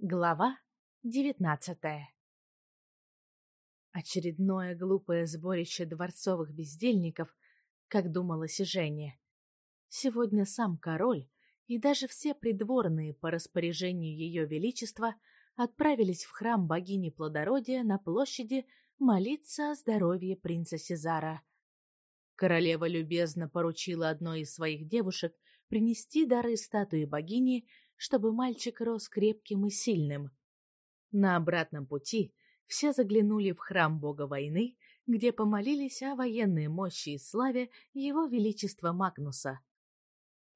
Глава девятнадцатая Очередное глупое сборище дворцовых бездельников, как думалось и. Сегодня сам король и даже все придворные по распоряжению ее величества отправились в храм богини плодородия на площади молиться о здоровье принца Сезара. Королева любезно поручила одной из своих девушек принести дары статуи богини чтобы мальчик рос крепким и сильным. На обратном пути все заглянули в храм бога войны, где помолились о военной мощи и славе его величества Магнуса.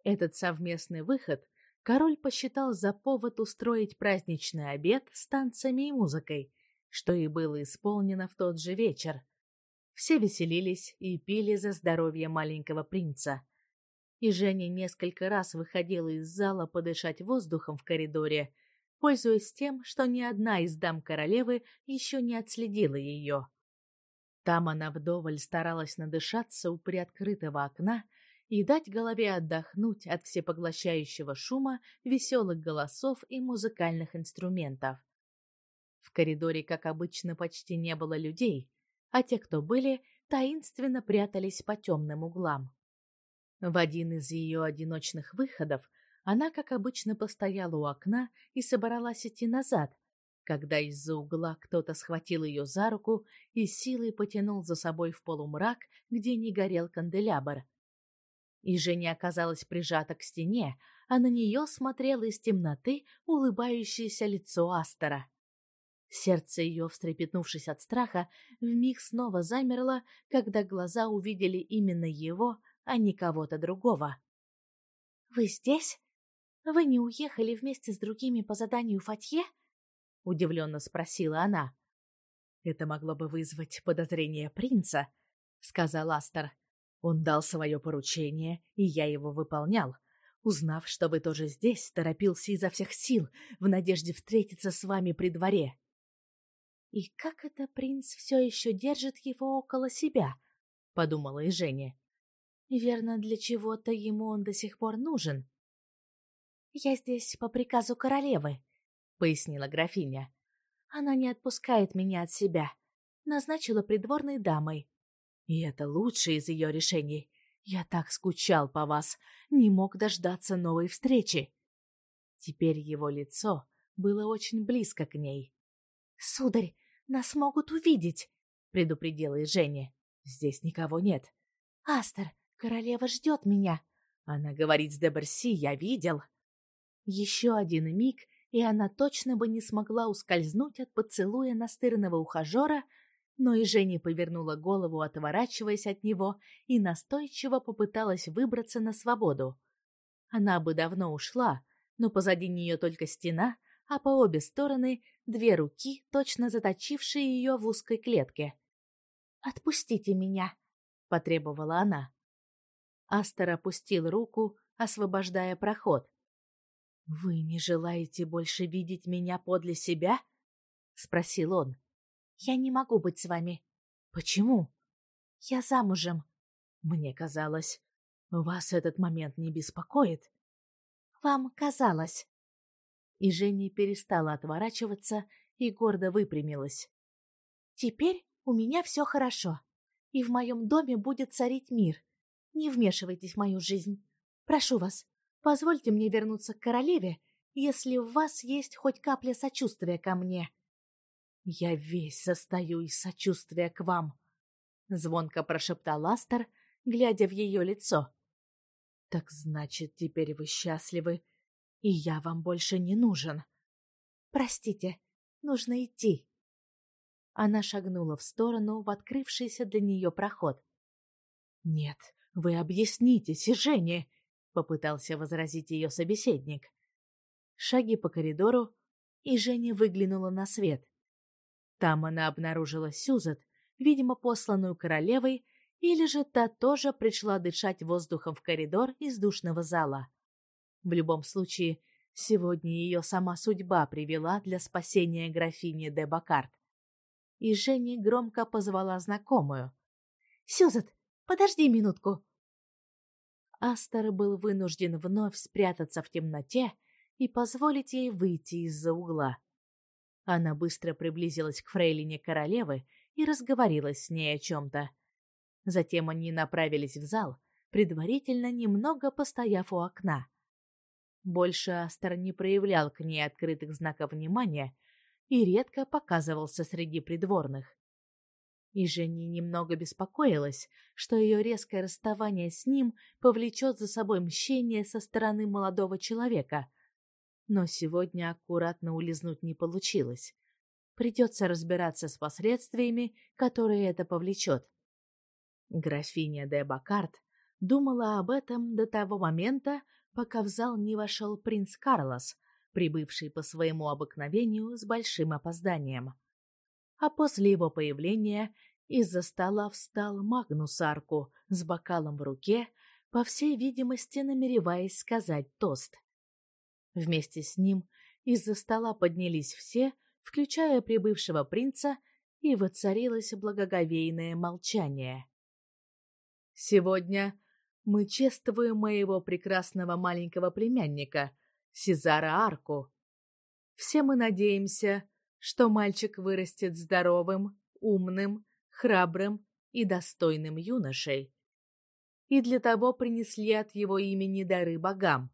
Этот совместный выход король посчитал за повод устроить праздничный обед с танцами и музыкой, что и было исполнено в тот же вечер. Все веселились и пили за здоровье маленького принца и Женя несколько раз выходила из зала подышать воздухом в коридоре, пользуясь тем, что ни одна из дам королевы еще не отследила ее. Там она вдоволь старалась надышаться у приоткрытого окна и дать голове отдохнуть от всепоглощающего шума веселых голосов и музыкальных инструментов. В коридоре, как обычно, почти не было людей, а те, кто были, таинственно прятались по темным углам. В один из ее одиночных выходов она, как обычно, постояла у окна и собралась идти назад, когда из-за угла кто-то схватил ее за руку и силой потянул за собой в полумрак, где не горел канделябр. И Женя оказалась прижата к стене, а на нее смотрело из темноты улыбающееся лицо Астера. Сердце ее, встрепетнувшись от страха, вмиг снова замерло, когда глаза увидели именно его, а не кого-то другого. «Вы здесь? Вы не уехали вместе с другими по заданию Фатье?» — удивленно спросила она. «Это могло бы вызвать подозрение принца», — сказал Астер. «Он дал свое поручение, и я его выполнял. Узнав, что вы тоже здесь, торопился изо всех сил в надежде встретиться с вами при дворе». «И как это принц все еще держит его около себя?» — подумала и Женя. Верно, для чего-то ему он до сих пор нужен. «Я здесь по приказу королевы», — пояснила графиня. «Она не отпускает меня от себя. Назначила придворной дамой. И это лучшее из ее решений. Я так скучал по вас, не мог дождаться новой встречи». Теперь его лицо было очень близко к ней. «Сударь, нас могут увидеть», — предупредила и Женя. «Здесь никого нет». «Астер, Королева ждет меня. Она говорит с Деберси, я видел. Еще один миг, и она точно бы не смогла ускользнуть от поцелуя настырного ухажера, но и Женя повернула голову, отворачиваясь от него, и настойчиво попыталась выбраться на свободу. Она бы давно ушла, но позади нее только стена, а по обе стороны две руки, точно заточившие ее в узкой клетке. «Отпустите меня», — потребовала она. Астер опустил руку, освобождая проход. «Вы не желаете больше видеть меня подле себя?» — спросил он. «Я не могу быть с вами». «Почему?» «Я замужем». «Мне казалось, вас этот момент не беспокоит». «Вам казалось». И Женя перестала отворачиваться и гордо выпрямилась. «Теперь у меня все хорошо, и в моем доме будет царить мир. Не вмешивайтесь в мою жизнь. Прошу вас, позвольте мне вернуться к королеве, если у вас есть хоть капля сочувствия ко мне. Я весь состою из сочувствия к вам, звонко прошептал Астер, глядя в ее лицо. Так значит, теперь вы счастливы, и я вам больше не нужен. Простите, нужно идти. Она шагнула в сторону в открывшийся для нее проход. Нет, вы объяснитесь, Жене, попытался возразить ее собеседник. Шаги по коридору, и Женя выглянула на свет. Там она обнаружила Сюзет, видимо, посланную королевой, или же та тоже пришла дышать воздухом в коридор из душного зала. В любом случае, сегодня ее сама судьба привела для спасения графини де Бакарт. И Женя громко позвала знакомую. «Сюзет, Подожди минутку. Астер был вынужден вновь спрятаться в темноте и позволить ей выйти из-за угла. Она быстро приблизилась к фрейлине королевы и разговорилась с ней о чем-то. Затем они направились в зал, предварительно немного постояв у окна. Больше Астер не проявлял к ней открытых знаков внимания и редко показывался среди придворных. И Женя немного беспокоилась, что ее резкое расставание с ним повлечет за собой мщение со стороны молодого человека. Но сегодня аккуратно улизнуть не получилось. Придется разбираться с последствиями, которые это повлечет. Графиня де Бакарт думала об этом до того момента, пока в зал не вошел принц Карлос, прибывший по своему обыкновению с большим опозданием. А после его появления из-за стола встал Магнус Арку с бокалом в руке, по всей видимости, намереваясь сказать тост. Вместе с ним из-за стола поднялись все, включая прибывшего принца, и воцарилось благоговейное молчание. «Сегодня мы чествуем моего прекрасного маленького племянника, Сезара Арку. Все мы надеемся, что мальчик вырастет здоровым, умным, храбрым и достойным юношей. И для того принесли от его имени дары богам.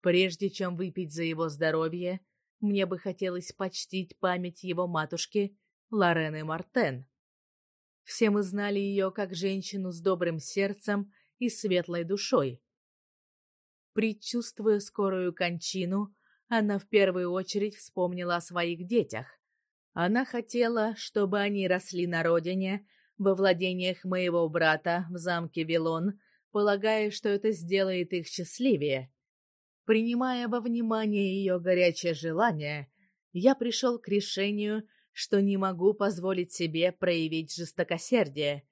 Прежде чем выпить за его здоровье, мне бы хотелось почтить память его матушки Лорены Мартен. Все мы знали ее как женщину с добрым сердцем и светлой душой. Предчувствуя скорую кончину, она в первую очередь вспомнила о своих детях. Она хотела, чтобы они росли на родине, во владениях моего брата в замке Вилон, полагая, что это сделает их счастливее. Принимая во внимание ее горячее желание, я пришел к решению, что не могу позволить себе проявить жестокосердие.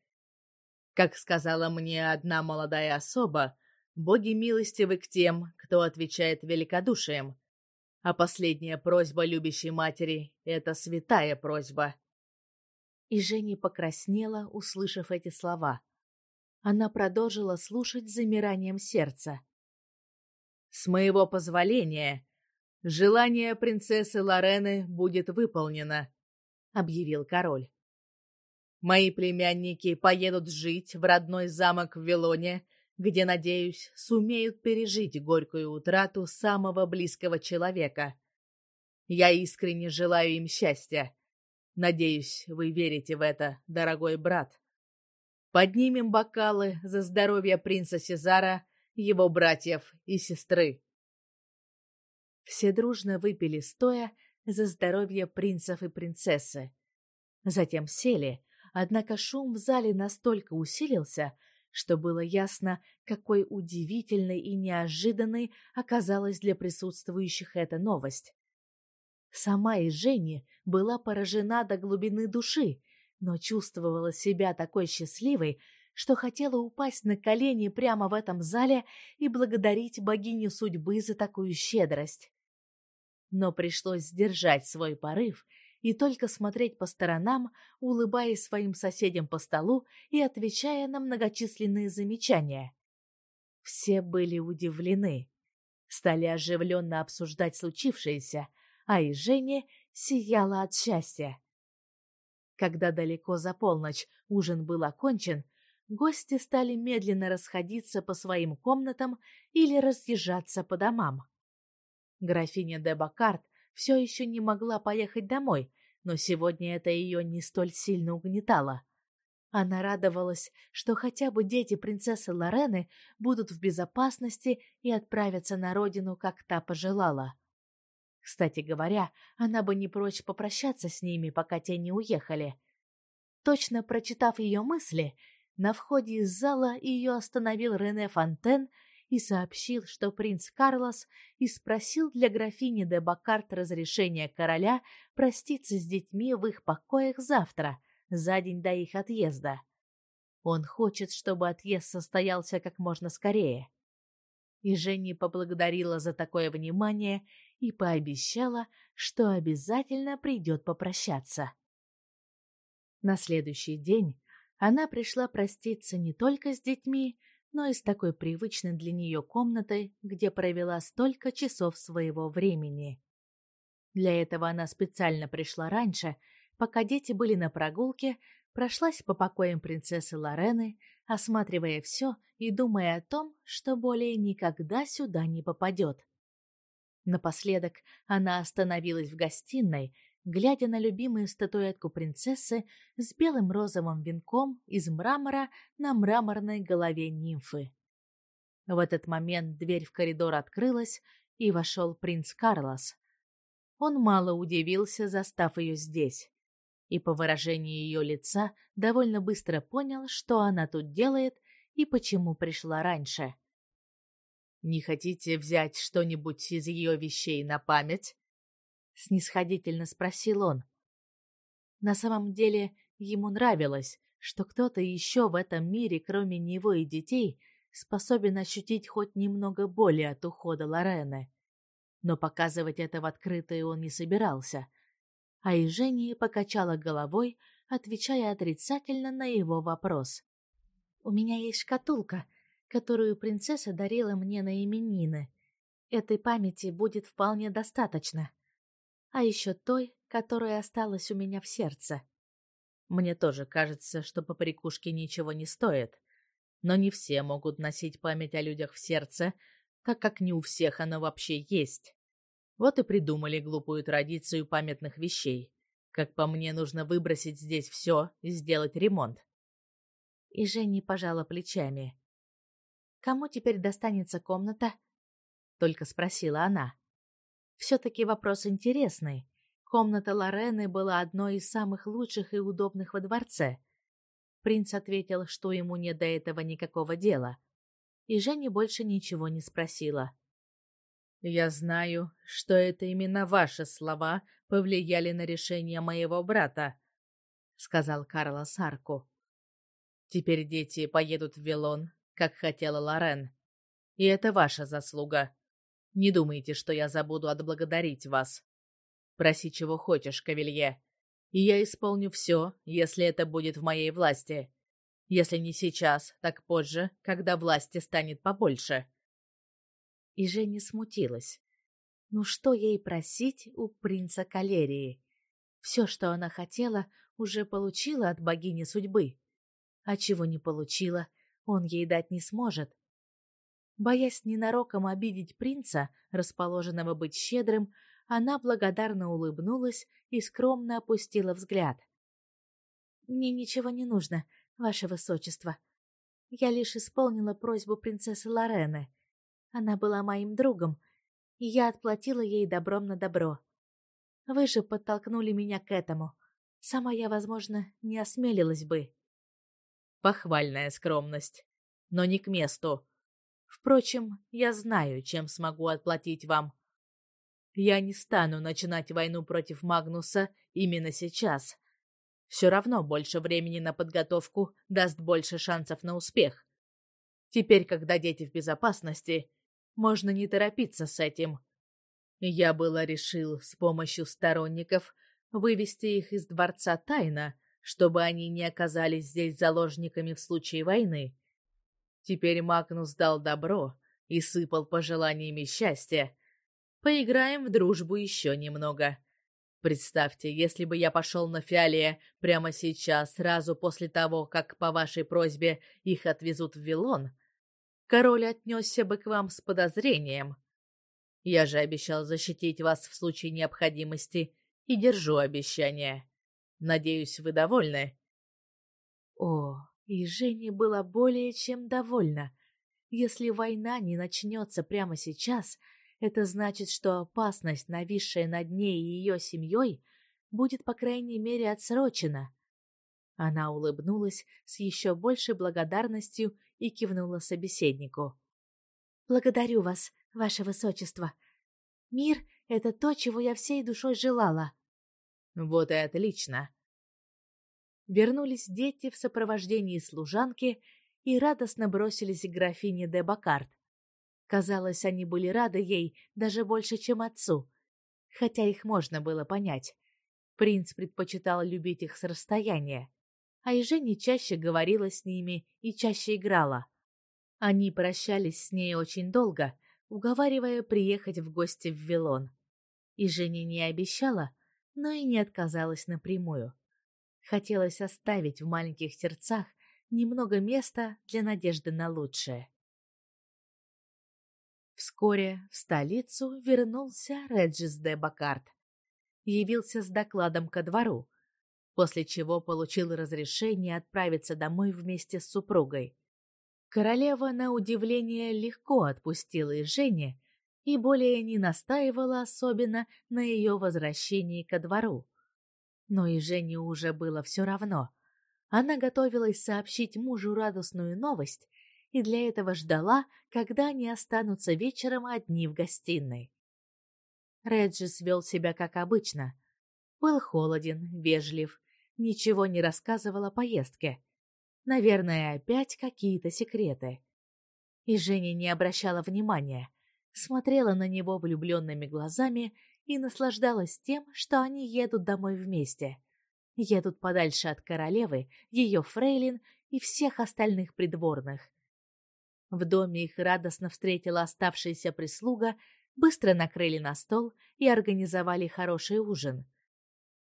Как сказала мне одна молодая особа, боги милостивы к тем, кто отвечает великодушием. А последняя просьба любящей матери — это святая просьба. И Женя покраснела, услышав эти слова. Она продолжила слушать с замиранием сердца. «С моего позволения, желание принцессы Лорены будет выполнено», — объявил король. «Мои племянники поедут жить в родной замок в Вилоне, где, надеюсь, сумеют пережить горькую утрату самого близкого человека. Я искренне желаю им счастья. Надеюсь, вы верите в это, дорогой брат. Поднимем бокалы за здоровье принца Сезара, его братьев и сестры. Все дружно выпили стоя, за здоровье принцев и принцессы. Затем сели, однако шум в зале настолько усилился, что было ясно, какой удивительной и неожиданной оказалась для присутствующих эта новость. Сама и Женя была поражена до глубины души, но чувствовала себя такой счастливой, что хотела упасть на колени прямо в этом зале и благодарить богиню судьбы за такую щедрость но пришлось сдержать свой порыв и только смотреть по сторонам, улыбаясь своим соседям по столу и отвечая на многочисленные замечания. Все были удивлены, стали оживленно обсуждать случившееся, а и Женя сияла от счастья. Когда далеко за полночь ужин был окончен, гости стали медленно расходиться по своим комнатам или разъезжаться по домам. Графиня де Бакарт все еще не могла поехать домой, но сегодня это ее не столь сильно угнетало. Она радовалась, что хотя бы дети принцессы Лорены будут в безопасности и отправятся на родину, как та пожелала. Кстати говоря, она бы не прочь попрощаться с ними, пока те не уехали. Точно прочитав ее мысли, на входе из зала ее остановил Рене Фонтен и сообщил, что принц Карлос и спросил для графини де Бакарт разрешения короля проститься с детьми в их покоях завтра, за день до их отъезда. Он хочет, чтобы отъезд состоялся как можно скорее. И Женя поблагодарила за такое внимание и пообещала, что обязательно придет попрощаться. На следующий день она пришла проститься не только с детьми, но и с такой привычной для нее комнатой, где провела столько часов своего времени. Для этого она специально пришла раньше, пока дети были на прогулке, прошлась по покоям принцессы Лорены, осматривая все и думая о том, что более никогда сюда не попадет. Напоследок она остановилась в гостиной, глядя на любимую статуэтку принцессы с белым розовым венком из мрамора на мраморной голове нимфы. В этот момент дверь в коридор открылась, и вошел принц Карлос. Он мало удивился, застав ее здесь, и по выражению ее лица довольно быстро понял, что она тут делает и почему пришла раньше. «Не хотите взять что-нибудь из ее вещей на память?» Снисходительно спросил он. На самом деле, ему нравилось, что кто-то еще в этом мире, кроме него и детей, способен ощутить хоть немного боли от ухода Лорены. Но показывать это в открытое он не собирался. А и Женя покачала головой, отвечая отрицательно на его вопрос. «У меня есть шкатулка, которую принцесса дарила мне на именины. Этой памяти будет вполне достаточно а еще той, которая осталась у меня в сердце. Мне тоже кажется, что по прикушке ничего не стоит. Но не все могут носить память о людях в сердце, так как не у всех она вообще есть. Вот и придумали глупую традицию памятных вещей. Как по мне, нужно выбросить здесь все и сделать ремонт. И Женя пожала плечами. «Кому теперь достанется комната?» — только спросила она. Все-таки вопрос интересный. Комната Лорены была одной из самых лучших и удобных во дворце. Принц ответил, что ему нет до этого никакого дела. И Женя больше ничего не спросила. «Я знаю, что это именно ваши слова повлияли на решение моего брата», — сказал Карло Сарку. «Теперь дети поедут в Вилон, как хотела Лорен. И это ваша заслуга. Не думайте, что я забуду отблагодарить вас. Проси, чего хочешь, Кавилье, и я исполню все, если это будет в моей власти. Если не сейчас, так позже, когда власти станет побольше. И Женя смутилась. Ну что ей просить у принца Калерии? Все, что она хотела, уже получила от богини судьбы. А чего не получила, он ей дать не сможет. Боясь ненароком обидеть принца, расположенного быть щедрым, она благодарно улыбнулась и скромно опустила взгляд. «Мне ничего не нужно, ваше высочество. Я лишь исполнила просьбу принцессы Лорены. Она была моим другом, и я отплатила ей добром на добро. Вы же подтолкнули меня к этому. Сама я, возможно, не осмелилась бы». «Похвальная скромность, но не к месту», Впрочем, я знаю, чем смогу отплатить вам. Я не стану начинать войну против Магнуса именно сейчас. Все равно больше времени на подготовку даст больше шансов на успех. Теперь, когда дети в безопасности, можно не торопиться с этим. Я было решил с помощью сторонников вывести их из дворца тайно, чтобы они не оказались здесь заложниками в случае войны. Теперь Магнус дал добро и сыпал пожеланиями счастья. Поиграем в дружбу еще немного. Представьте, если бы я пошел на Фиалия прямо сейчас, сразу после того, как по вашей просьбе их отвезут в Вилон, король отнесся бы к вам с подозрением. Я же обещал защитить вас в случае необходимости и держу обещание. Надеюсь, вы довольны. О, и Женя была более чем довольна. Если война не начнется прямо сейчас, это значит, что опасность, нависшая над ней и ее семьей, будет, по крайней мере, отсрочена. Она улыбнулась с еще большей благодарностью и кивнула собеседнику. «Благодарю вас, ваше высочество. Мир — это то, чего я всей душой желала». «Вот и отлично вернулись дети в сопровождении служанки и радостно бросились к графине де Бакарт. Казалось, они были рады ей даже больше, чем отцу, хотя их можно было понять. Принц предпочитал любить их с расстояния, а и Женя чаще говорила с ними и чаще играла. Они прощались с ней очень долго, уговаривая приехать в гости в Вилон. И Женя не обещала, но и не отказалась напрямую. Хотелось оставить в маленьких сердцах немного места для надежды на лучшее. Вскоре в столицу вернулся Реджис де Бакарт. Явился с докладом ко двору, после чего получил разрешение отправиться домой вместе с супругой. Королева, на удивление, легко отпустила и Жене и более не настаивала особенно на ее возвращении ко двору. Но и Жене уже было все равно. Она готовилась сообщить мужу радостную новость и для этого ждала, когда они останутся вечером одни в гостиной. Реджис вел себя как обычно. Был холоден, вежлив, ничего не рассказывал о поездке. Наверное, опять какие-то секреты. И Женя не обращала внимания, смотрела на него влюбленными глазами и наслаждалась тем, что они едут домой вместе. Едут подальше от королевы, ее фрейлин и всех остальных придворных. В доме их радостно встретила оставшаяся прислуга, быстро накрыли на стол и организовали хороший ужин.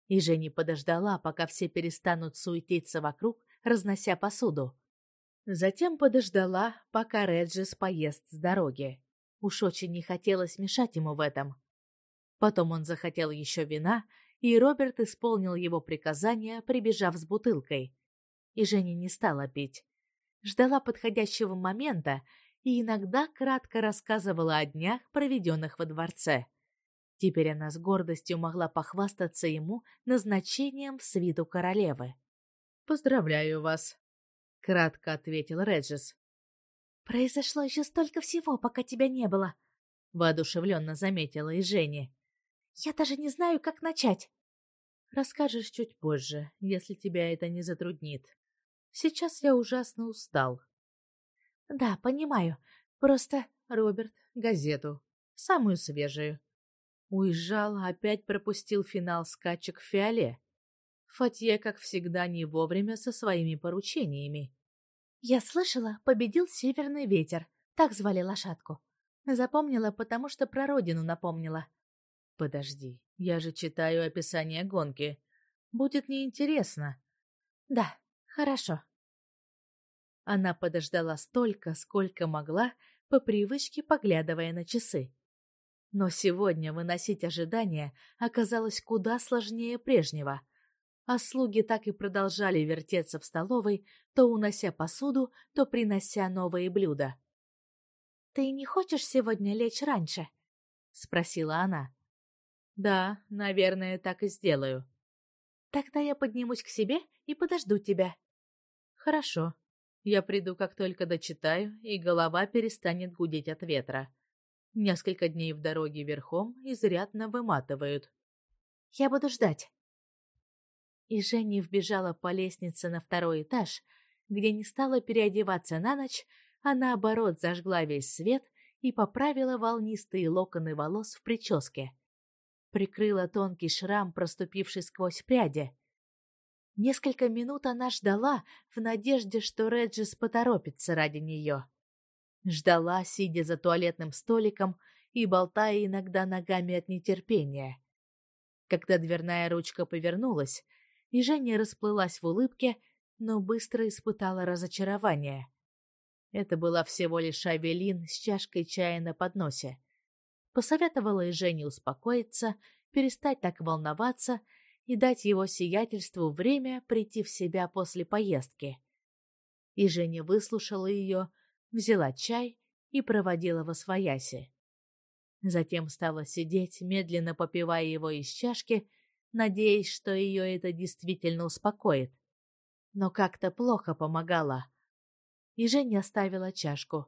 И Женя подождала, пока все перестанут суетиться вокруг, разнося посуду. Затем подождала, пока Реджис поест с дороги. Уж очень не хотелось мешать ему в этом. Потом он захотел еще вина, и Роберт исполнил его приказание, прибежав с бутылкой. И Женя не стала пить ждала подходящего момента и иногда кратко рассказывала о днях, проведенных во дворце. Теперь она с гордостью могла похвастаться ему назначением в свиту королевы. «Поздравляю вас», — кратко ответил Реджис. «Произошло еще столько всего, пока тебя не было», — воодушевленно заметила и Женя. «Я даже не знаю, как начать». «Расскажешь чуть позже, если тебя это не затруднит», Сейчас я ужасно устал. Да, понимаю. Просто Роберт газету, самую свежую. Уезжал, опять пропустил финал скачек в Фиоле. Фатье, как всегда, не вовремя со своими поручениями. Я слышала, победил Северный ветер. Так звали лошадку. Запомнила, потому что про родину напомнила. Подожди, я же читаю описание гонки. Будет неинтересно. Да, хорошо. Она подождала столько, сколько могла, по привычке поглядывая на часы. Но сегодня выносить ожидания оказалось куда сложнее прежнего. А слуги так и продолжали вертеться в столовой, то унося посуду, то принося новые блюда. «Ты не хочешь сегодня лечь раньше?» — спросила она. «Да, наверное, так и сделаю». «Тогда я поднимусь к себе и подожду тебя». «Хорошо», я приду, как только дочитаю, и голова перестанет гудеть от ветра. Несколько дней в дороге верхом изрядно выматывают. Я буду ждать. И Женя вбежала по лестнице на второй этаж, где не стала переодеваться на ночь, а наоборот зажгла весь свет и поправила волнистые локоны волос в прическе. Прикрыла тонкий шрам, проступивший сквозь пряди. Несколько минут она ждала, в надежде, что Реджис поторопится ради нее. Ждала, сидя за туалетным столиком и болтая иногда ногами от нетерпения. Когда дверная ручка повернулась, и Женя расплылась в улыбке, но быстро испытала разочарование. Это была всего лишь Авелин с чашкой чая на подносе. Посоветовала и Жене успокоиться, перестать так волноваться — и дать его сиятельству время прийти в себя после поездки. И Женя выслушала ее, взяла чай и проводила во свояси. Затем стала сидеть, медленно попивая его из чашки, надеясь, что ее это действительно успокоит. Но как-то плохо помогало. И Женя оставила чашку.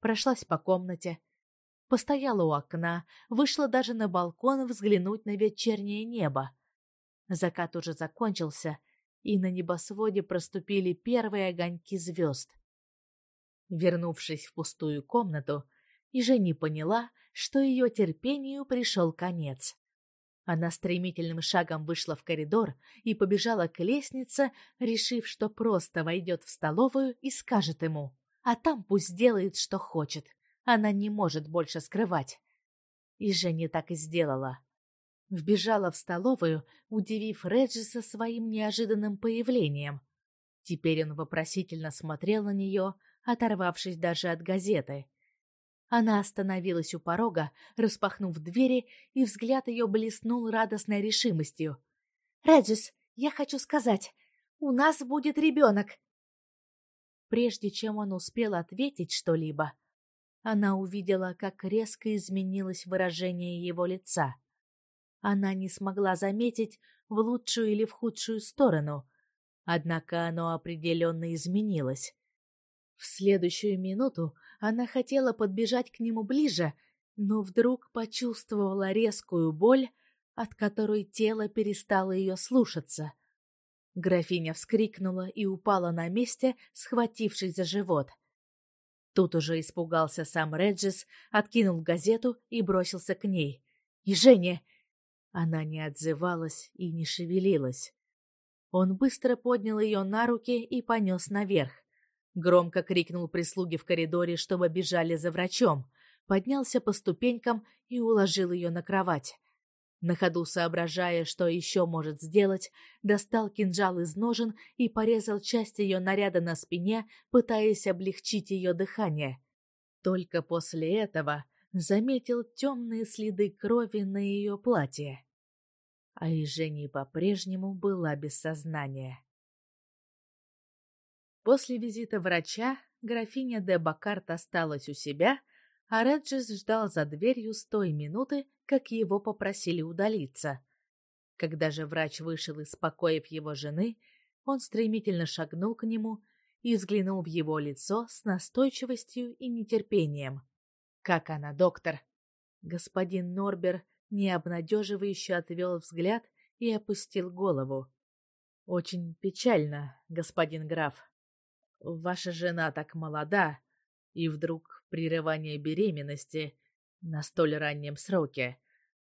Прошлась по комнате, постояла у окна, вышла даже на балкон взглянуть на вечернее небо. Закат уже закончился, и на небосводе проступили первые огоньки звезд. Вернувшись в пустую комнату, Жени поняла, что ее терпению пришел конец. Она стремительным шагом вышла в коридор и побежала к лестнице, решив, что просто войдет в столовую и скажет ему а там пусть делает, что хочет. Она не может больше скрывать. И Женя так и сделала. Вбежала в столовую, удивив Реджиса своим неожиданным появлением. Теперь он вопросительно смотрел на нее, оторвавшись даже от газеты. Она остановилась у порога, распахнув двери, и взгляд ее блеснул радостной решимостью. «Реджис, я хочу сказать, у нас будет ребенок!» Прежде чем он успел ответить что-либо, она увидела, как резко изменилось выражение его лица. Она не смогла заметить, в лучшую или в худшую сторону, однако оно определенно изменилось. В следующую минуту она хотела подбежать к нему ближе, но вдруг почувствовала резкую боль, от которой тело перестало ее слушаться. Графиня вскрикнула и упала на месте, схватившись за живот. Тут уже испугался сам Реджис, откинул газету и бросился к ней. «И Женя!» Она не отзывалась и не шевелилась. Он быстро поднял ее на руки и понес наверх. Громко крикнул прислуги в коридоре, чтобы бежали за врачом. Поднялся по ступенькам и уложил ее на кровать. На ходу соображая, что еще может сделать, достал кинжал из ножен и порезал часть ее наряда на спине, пытаясь облегчить ее дыхание. Только после этого заметил темные следы крови на ее платье. А и Женя по-прежнему была без сознания. После визита врача графиня де Бакарт осталась у себя, а Реджис ждал за дверью с той минуты, как его попросили удалиться. Когда же врач вышел из покоев его жены, он стремительно шагнул к нему и взглянул в его лицо с настойчивостью и нетерпением. «Как она, доктор?» Господин Норбер необнадеживающе отвел взгляд и опустил голову. «Очень печально, господин граф. Ваша жена так молода, и вдруг прерывание беременности на столь раннем сроке.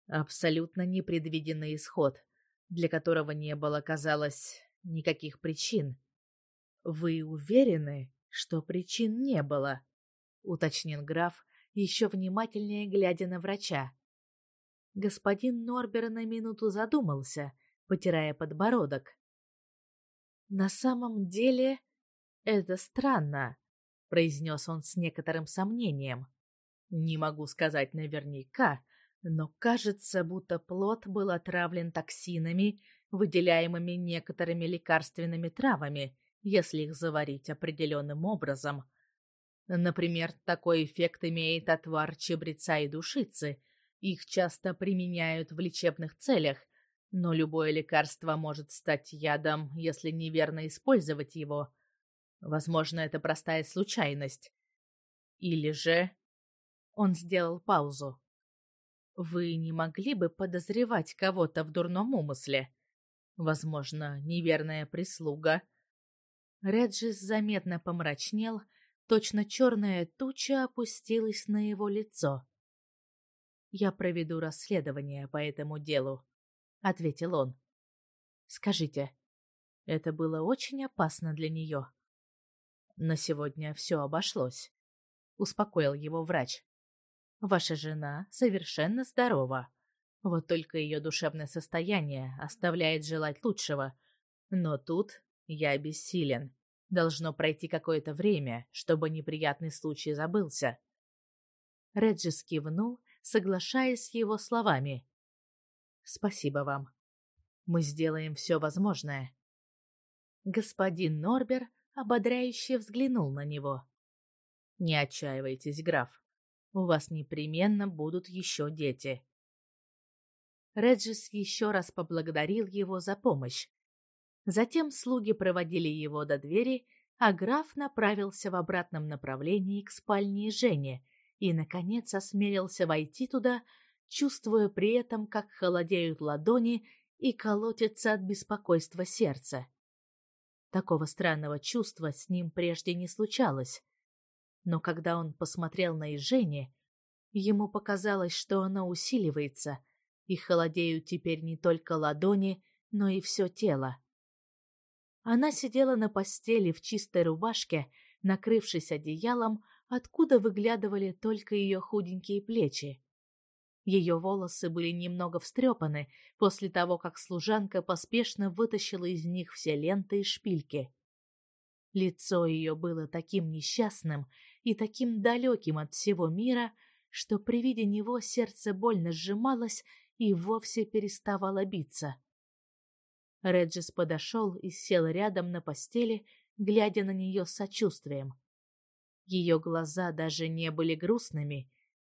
Абсолютно непредвиденный исход, для которого не было, казалось, никаких причин. Вы уверены, что причин не было? уточнил граф, еще внимательнее глядя на врача. Господин Норбер на минуту задумался, потирая подбородок. На самом деле, это странно, произнес он с некоторым сомнением. Не могу сказать наверняка, но кажется, будто плод был отравлен токсинами, выделяемыми некоторыми лекарственными травами, если их заварить определенным образом. Например, такой эффект имеет отвар чебреца и душицы. Их часто применяют в лечебных целях, но любое лекарство может стать ядом, если неверно использовать его. Возможно, это простая случайность. Или же... Он сделал паузу. Вы не могли бы подозревать кого-то в дурном умысле? Возможно, неверная прислуга. Реджис заметно помрачнел, точно черная туча опустилась на его лицо. «Я проведу расследование по этому делу», — ответил он. «Скажите, это было очень опасно для нее?» На сегодня все обошлось, успокоил его врач. Ваша жена совершенно здорова. Вот только ее душевное состояние оставляет желать лучшего. Но тут я бессилен. Должно пройти какое-то время, чтобы неприятный случай забылся. Реджис кивнул, соглашаясь с его словами. «Спасибо вам. Мы сделаем все возможное». Господин Норбер ободряюще взглянул на него. «Не отчаивайтесь, граф. У вас непременно будут еще дети». Реджис еще раз поблагодарил его за помощь. Затем слуги проводили его до двери, а граф направился в обратном направлении к спальне Жени и, наконец, осмелился войти туда, чувствуя при этом, как холодеют ладони и колотится от беспокойства сердце. Такого странного чувства с ним прежде не случалось. Но когда он посмотрел на Ижени, ему показалось, что она усиливается, и холодеют теперь не только ладони, но и все тело. Она сидела на постели в чистой рубашке, накрывшись одеялом, откуда выглядывали только ее худенькие плечи. Ее волосы были немного встрепаны после того, как служанка поспешно вытащила из них все ленты и шпильки. Лицо ее было таким несчастным и таким далеким от всего мира, что при виде него сердце больно сжималось и вовсе переставало биться. Реджис подошел и сел рядом на постели, глядя на нее с сочувствием. Ее глаза даже не были грустными,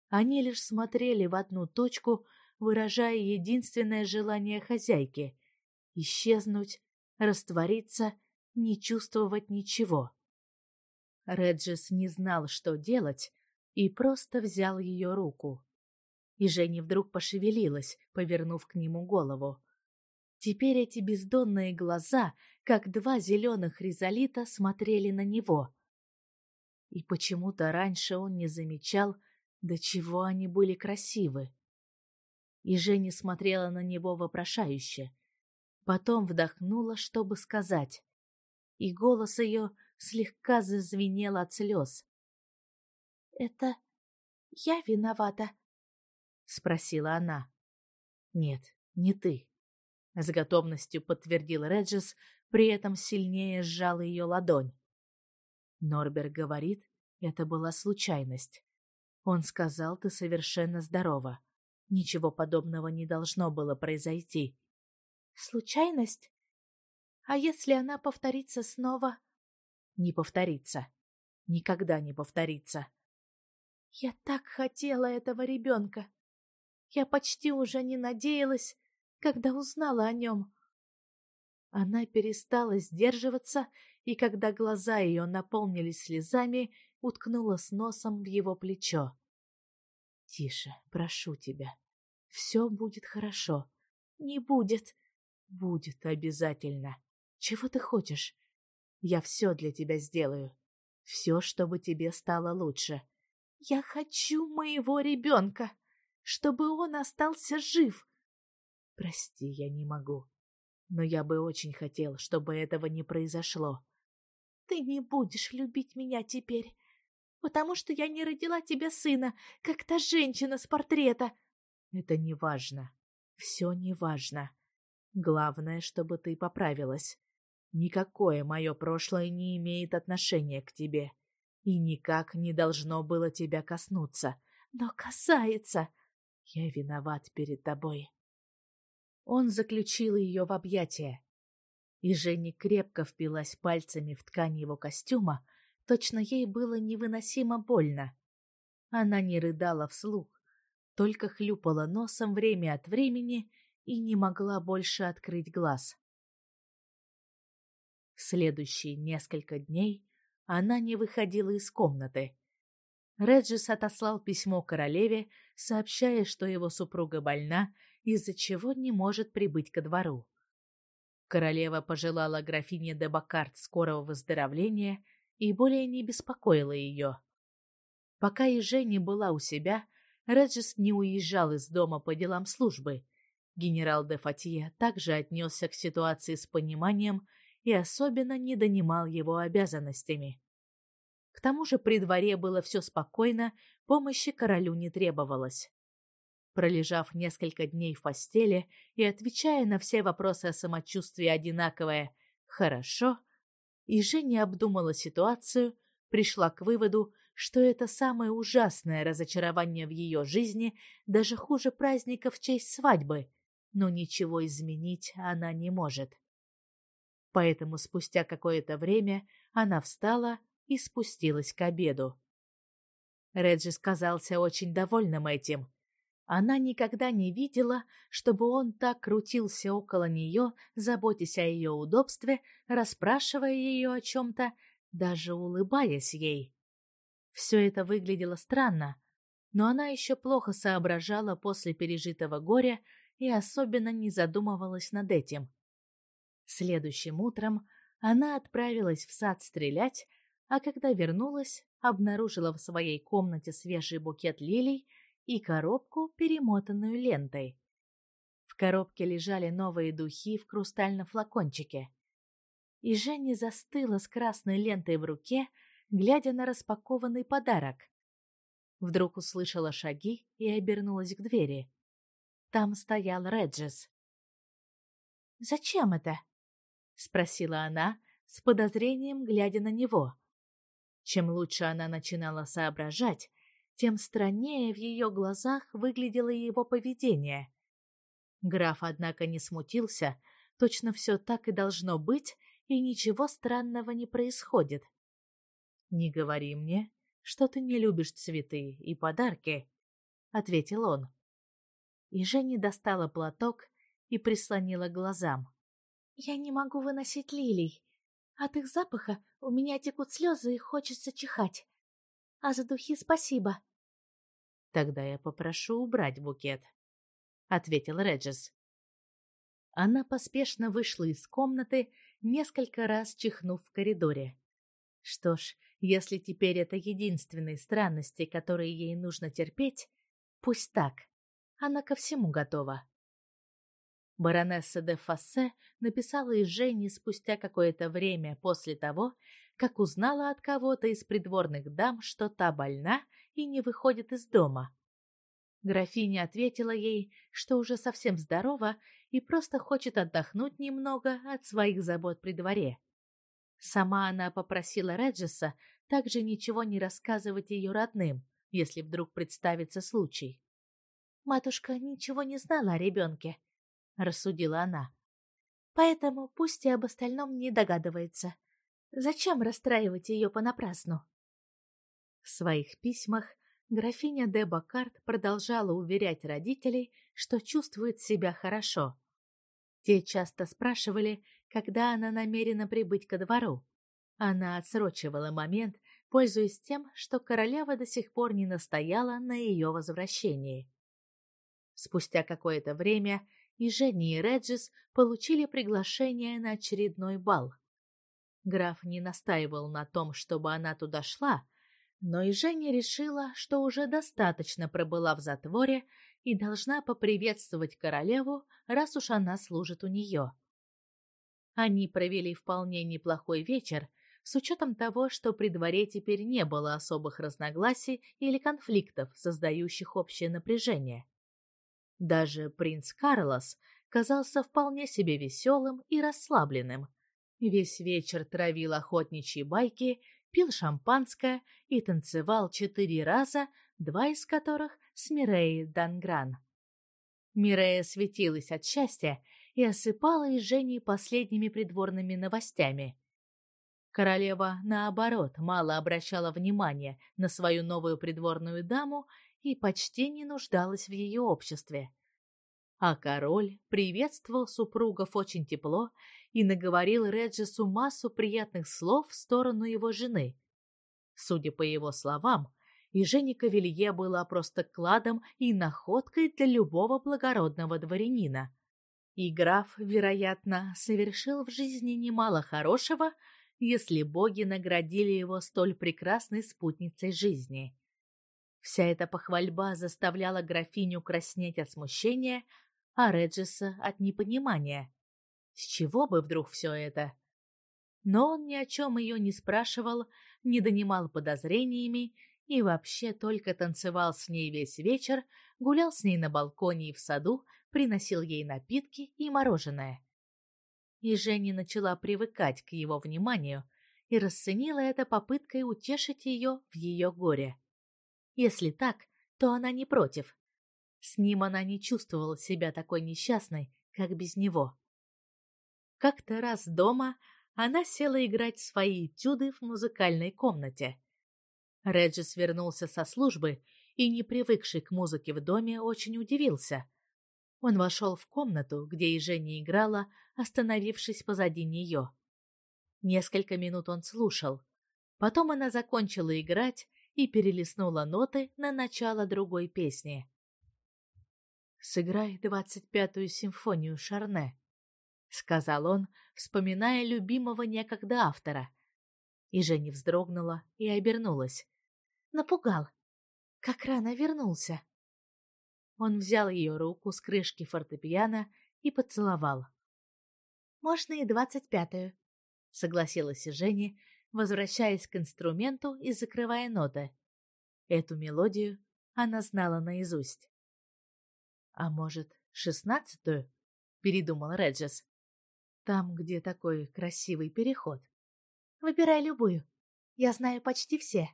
они лишь смотрели в одну точку, выражая единственное желание хозяйки — исчезнуть, раствориться, не чувствовать ничего. Реджис не знал, что делать, и просто взял ее руку. И Женя вдруг пошевелилась, повернув к нему голову. Теперь эти бездонные глаза, как два зеленых ризолита, смотрели на него. И почему-то раньше он не замечал, до чего они были красивы. И Женя смотрела на него вопрошающе. Потом вдохнула, чтобы сказать. И голос ее слегка зазвенел от слез. «Это я виновата?» — спросила она. «Нет, не ты», — с готовностью подтвердил Реджис, при этом сильнее сжал ее ладонь. Норбер говорит, это была случайность. Он сказал, ты совершенно здорова. Ничего подобного не должно было произойти. Случайность? А если она повторится снова? Не повторится. Никогда не повторится. Я так хотела этого ребенка. Я почти уже не надеялась, когда узнала о нем. Она перестала сдерживаться, и когда глаза ее наполнились слезами, уткнулась носом в его плечо. «Тише, прошу тебя. Все будет хорошо. Не будет. Будет обязательно. Чего ты хочешь? Я все для тебя сделаю. Все, чтобы тебе стало лучше. Я хочу моего ребенка, чтобы он остался жив. Прости, я не могу. Но я бы очень хотел, чтобы этого не произошло. Ты не будешь любить меня теперь потому что я не родила тебе сына, как та женщина с портрета. Это не важно. Все не важно. Главное, чтобы ты поправилась. Никакое мое прошлое не имеет отношения к тебе. И никак не должно было тебя коснуться. Но касается. Я виноват перед тобой. Он заключил ее в объятия. И Женя крепко впилась пальцами в ткань его костюма, Точно ей было невыносимо больно. Она не рыдала вслух, только хлюпала носом время от времени и не могла больше открыть глаз. Следующие несколько дней она не выходила из комнаты. Реджис отослал письмо королеве, сообщая, что его супруга больна, из-за чего не может прибыть ко двору. Королева пожелала графине де Бакарт скорого выздоровления и более не беспокоила ее. Пока и Женя была у себя, Реджис не уезжал из дома по делам службы. Генерал де Фатье также отнесся к ситуации с пониманием и особенно не донимал его обязанностями. К тому же при дворе было все спокойно, помощи королю не требовалось. Пролежав несколько дней в постели и отвечая на все вопросы о самочувствии одинаковое «хорошо», и Женя обдумала ситуацию, пришла к выводу, что это самое ужасное разочарование в ее жизни, даже хуже праздника в честь свадьбы, но ничего изменить она не может. Поэтому спустя какое-то время она встала и спустилась к обеду. Реджи казался очень довольным этим. Она никогда не видела, чтобы он так крутился около нее, заботясь о ее удобстве, расспрашивая ее о чем-то, даже улыбаясь ей. Все это выглядело странно, но она еще плохо соображала после пережитого горя и особенно не задумывалась над этим. Следующим утром она отправилась в сад стрелять, а когда вернулась, обнаружила в своей комнате свежий букет лилий и коробку, перемотанную лентой. В коробке лежали новые духи в хрустальном флакончике. И Женя застыла с красной лентой в руке, глядя на распакованный подарок. Вдруг услышала шаги и обернулась к двери. Там стоял Реджес. «Зачем это?» — спросила она, с подозрением глядя на него. Чем лучше она начинала соображать, тем страннее в ее глазах выглядело его поведение. Граф, однако, не смутился, точно все так и должно быть, и ничего странного не происходит. «Не говори мне, что ты не любишь цветы и подарки», — ответил он. И Женя достала платок и прислонила глазам. «Я не могу выносить лилий. От их запаха у меня текут слезы и хочется чихать. А за духи спасибо». «Тогда я попрошу убрать букет», — ответил Реджес. Она поспешно вышла из комнаты, несколько раз чихнув в коридоре. Что ж, если теперь это единственные странности, которые ей нужно терпеть, пусть так. Она ко всему готова. Баронесса де Фассе написала из Жени спустя какое-то время после того, как узнала от кого-то из придворных дам, что та больна и не выходит из дома. Графиня ответила ей, что уже совсем здорова и просто хочет отдохнуть немного от своих забот при дворе. Сама она попросила Реджеса также ничего не рассказывать ее родным, если вдруг представится случай. «Матушка ничего не знала о ребенке», — рассудила она. «Поэтому пусть и об остальном не догадывается. Зачем расстраивать ее понапрасну?» В своих письмах графиня де Бакарт продолжала уверять родителей, что чувствует себя хорошо. Те часто спрашивали, когда она намерена прибыть ко двору. Она отсрочивала момент, пользуясь тем, что королева до сих пор не настояла на ее возвращении. Спустя какое-то время и Женни и Реджис получили приглашение на очередной бал. Граф не настаивал на том, чтобы она туда шла, но и Женя решила, что уже достаточно пробыла в затворе и должна поприветствовать королеву, раз уж она служит у нее. Они провели вполне неплохой вечер, с учетом того, что при дворе теперь не было особых разногласий или конфликтов, создающих общее напряжение. Даже принц Карлос казался вполне себе веселым и расслабленным. Весь вечер травил охотничьи байки пил шампанское и танцевал четыре раза, два из которых с Миреей Дангран. Мирея светилась от счастья и осыпала из Жени последними придворными новостями. Королева, наоборот, мало обращала внимания на свою новую придворную даму и почти не нуждалась в ее обществе. А король приветствовал супругов очень тепло и наговорил Реджису массу приятных слов в сторону его жены. Судя по его словам, и Женя Кавелье была просто кладом и находкой для любого благородного дворянина. И граф, вероятно, совершил в жизни немало хорошего, если боги наградили его столь прекрасной спутницей жизни. Вся эта похвальба заставляла графиню краснеть от смущения, а Реджиса от непонимания. С чего бы вдруг все это? Но он ни о чем ее не спрашивал, не донимал подозрениями и вообще только танцевал с ней весь вечер, гулял с ней на балконе и в саду, приносил ей напитки и мороженое. И Женя начала привыкать к его вниманию и расценила это попыткой утешить ее в ее горе. Если так, то она не против. С ним она не чувствовала себя такой несчастной, как без него. Как-то раз дома она села играть свои этюды в музыкальной комнате. Реджис вернулся со службы и, не привыкший к музыке в доме, очень удивился. Он вошел в комнату, где и Женя играла, остановившись позади нее. Несколько минут он слушал. Потом она закончила играть и перелистнула ноты на начало другой песни. «Сыграй двадцать пятую симфонию Шарне», сказал он, вспоминая любимого некогда автора. И Женя вздрогнула и обернулась. Напугал. Как рано вернулся. Он взял ее руку с крышки фортепиано и поцеловал. «Можно и двадцать пятую», — согласилась Женя, возвращаясь к инструменту и закрывая ноты. Эту мелодию она знала наизусть. «А может, шестнадцатую?» — передумал Реджес. «Там, где такой красивый переход». «Выбирай любую. Я знаю почти все».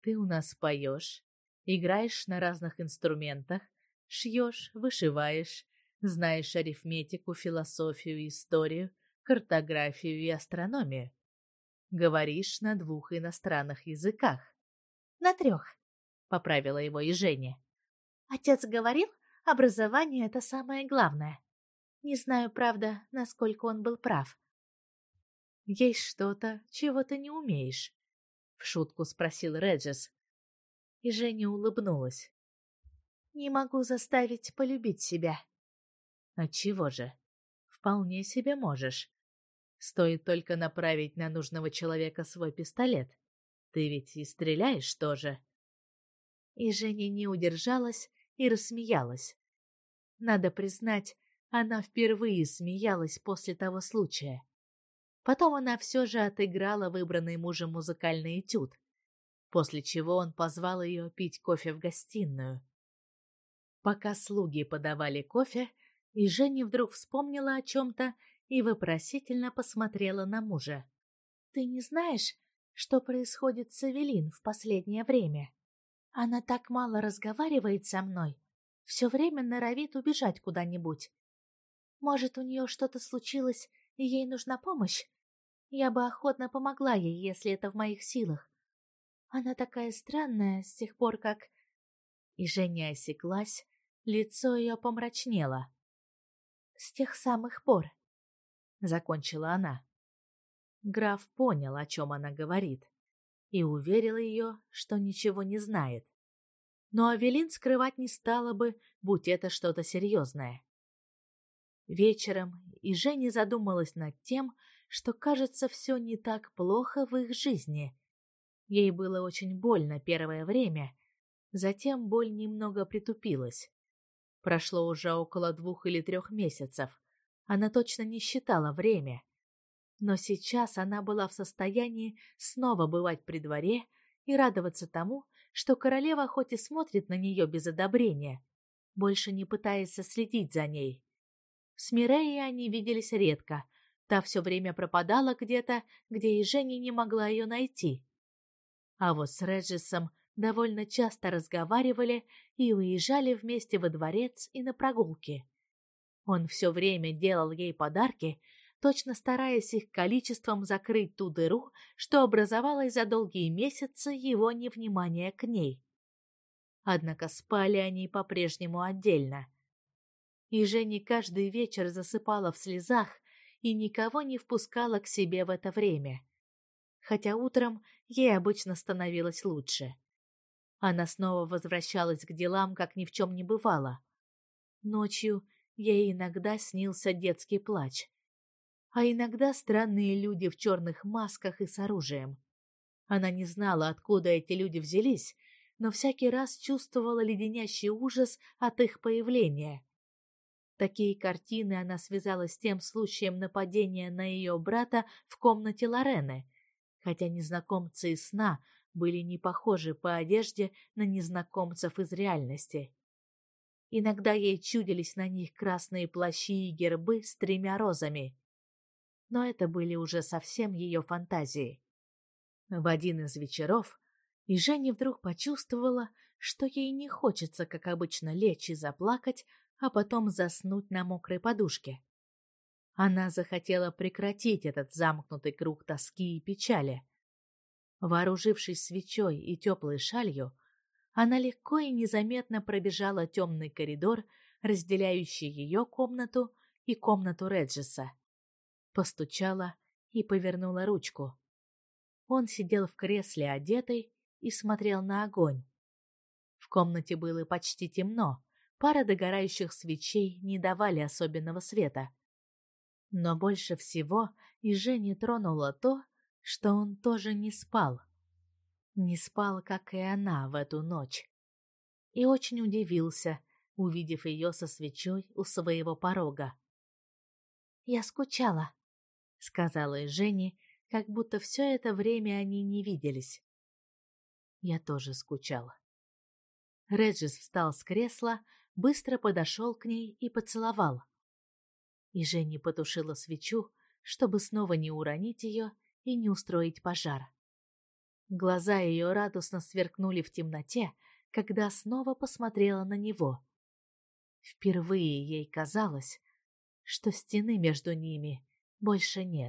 «Ты у нас поешь, играешь на разных инструментах, шьешь, вышиваешь, знаешь арифметику, философию, историю, картографию и астрономию. Говоришь на двух иностранных языках. На трех, поправила его и Женя. Отец говорил, образование — это самое главное. Не знаю, правда, насколько он был прав. Есть что-то, чего ты не умеешь? В шутку спросил Реджес. И Женя улыбнулась. Не могу заставить полюбить себя. Отчего же? Вполне себе можешь. Стоит только направить на нужного человека свой пистолет. Ты ведь и стреляешь тоже. И Женя не удержалась и рассмеялась. Надо признать, она впервые смеялась после того случая. Потом она все же отыграла выбранный мужем музыкальный этюд, после чего он позвал ее пить кофе в гостиную. Пока слуги подавали кофе, и Женя вдруг вспомнила о чем-то и вопросительно посмотрела на мужа. «Ты не знаешь, что происходит с Эвелин в последнее время? Она так мало разговаривает со мной, все время норовит убежать куда-нибудь. Может, у нее что-то случилось, и ей нужна помощь? Я бы охотно помогла ей, если это в моих силах. Она такая странная с тех пор, как...» И Женя осеклась, лицо ее помрачнело. «С тех самых пор», — закончила она. Граф понял, о чем она говорит, и уверил ее, что ничего не знает. Но Авелин скрывать не стала бы, будь это что-то серьезное. Вечером и Женя задумалась над тем, что, кажется, все не так плохо в их жизни. Ей было очень больно первое время, затем боль немного притупилась. Прошло уже около двух или трех месяцев. Она точно не считала время. Но сейчас она была в состоянии снова бывать при дворе и радоваться тому, что королева хоть и смотрит на нее без одобрения, больше не пытается следить за ней. С Миреей они виделись редко, та все время пропадала где-то, где и Женя не могла ее найти. А вот с Реджисом довольно часто разговаривали и уезжали вместе во дворец и на прогулки. Он все время делал ей подарки, точно стараясь их количеством закрыть ту дыру, что образовалась за долгие месяцы его невнимания к ней. Однако спали они по-прежнему отдельно. И Женя каждый вечер засыпала в слезах и никого не впускала к себе в это время. Хотя утром ей обычно становилось лучше. Она снова возвращалась к делам, как ни в чем не бывало. Ночью Ей иногда снился детский плач. А иногда странные люди в черных масках и с оружием. Она не знала, откуда эти люди взялись, но всякий раз чувствовала леденящий ужас от их появления. Такие картины она связала с тем случаем нападения на ее брата в комнате Лорены, хотя незнакомцы из сна были не похожи по одежде на незнакомцев из реальности. Иногда ей чудились на них красные плащи и гербы с тремя розами. Но это были уже совсем ее фантазии. В один из вечеров и Женя вдруг почувствовала, что ей не хочется, как обычно, лечь и заплакать, а потом заснуть на мокрой подушке. Она захотела прекратить этот замкнутый круг тоски и печали. Вооружившись свечой и теплой шалью, она легко и незаметно пробежала темный коридор, разделяющий ее комнату и комнату Реджиса. Постучала и повернула ручку. Он сидел в кресле одетый и смотрел на огонь. В комнате было почти темно, пара догорающих свечей не давали особенного света. Но больше всего и Жене тронуло то, что он тоже не спал не спал, как и она в эту ночь. И очень удивился, увидев ее со свечой у своего порога. «Я скучала», — сказала Жене, как будто все это время они не виделись. Я тоже скучала. Реджис встал с кресла, быстро подошел к ней и поцеловал. И Женя потушила свечу, чтобы снова не уронить ее и не устроить пожар. Глаза ее радостно сверкнули в темноте, когда снова посмотрела на него. Впервые ей казалось, что стены между ними больше нет.